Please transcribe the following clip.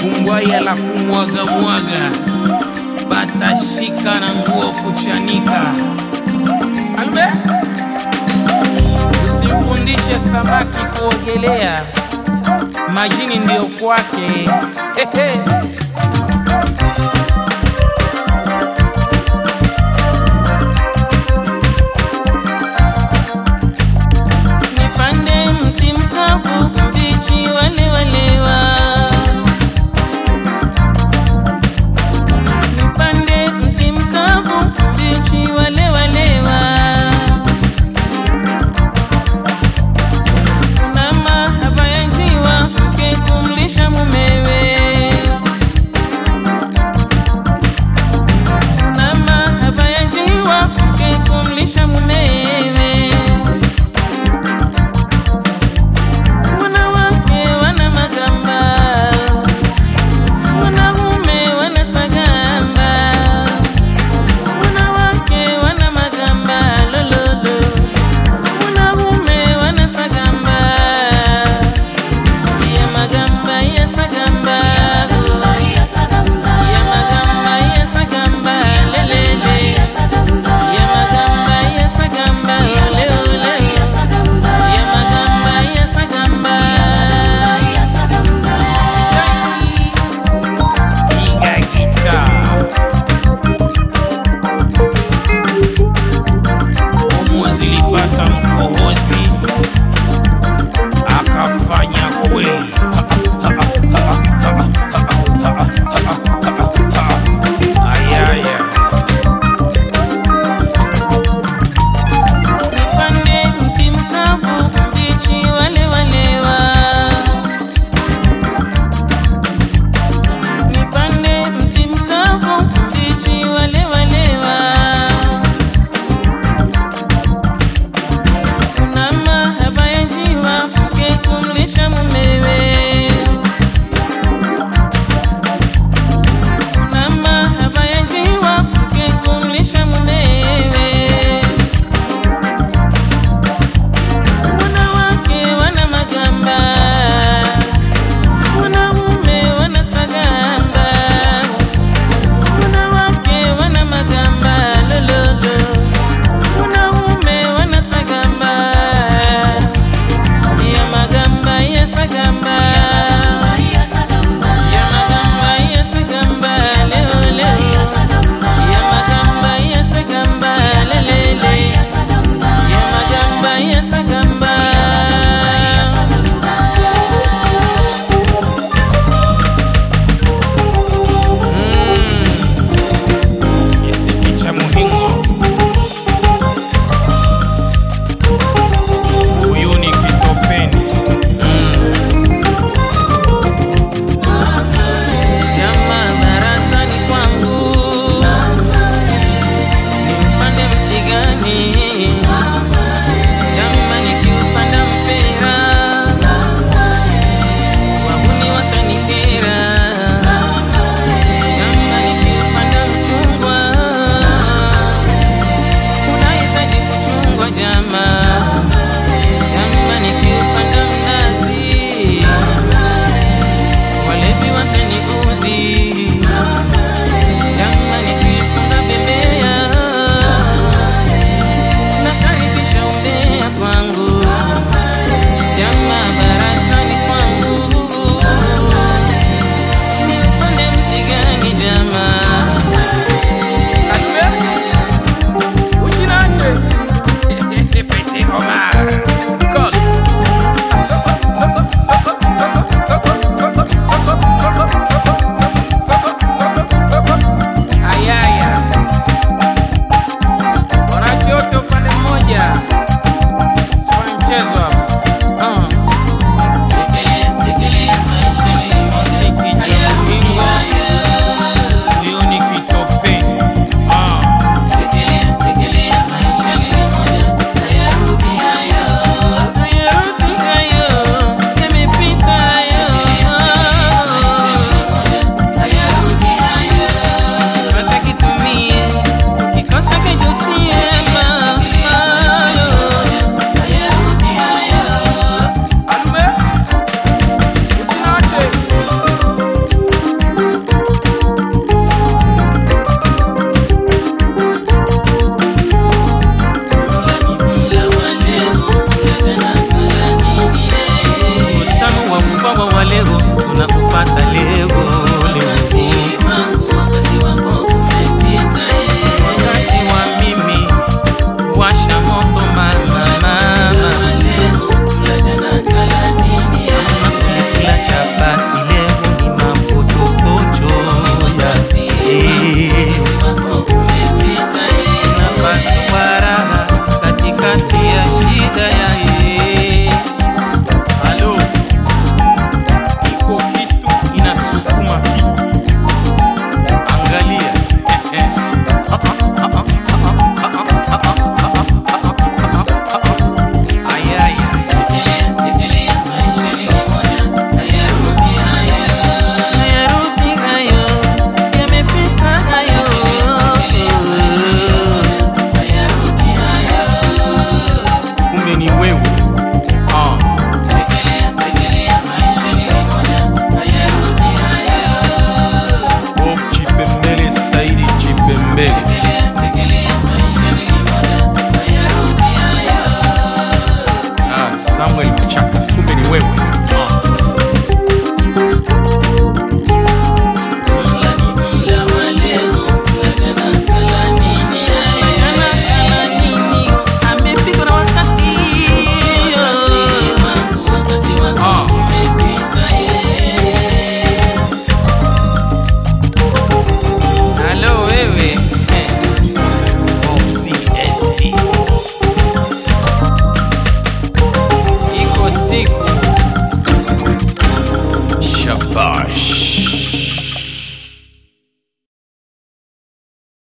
Kungwaya la kumwagamwaga, batashika na nguo kuchanika. Albe, usimfundishe samaki kuogelea, majini ndiyo kwake. Hehe.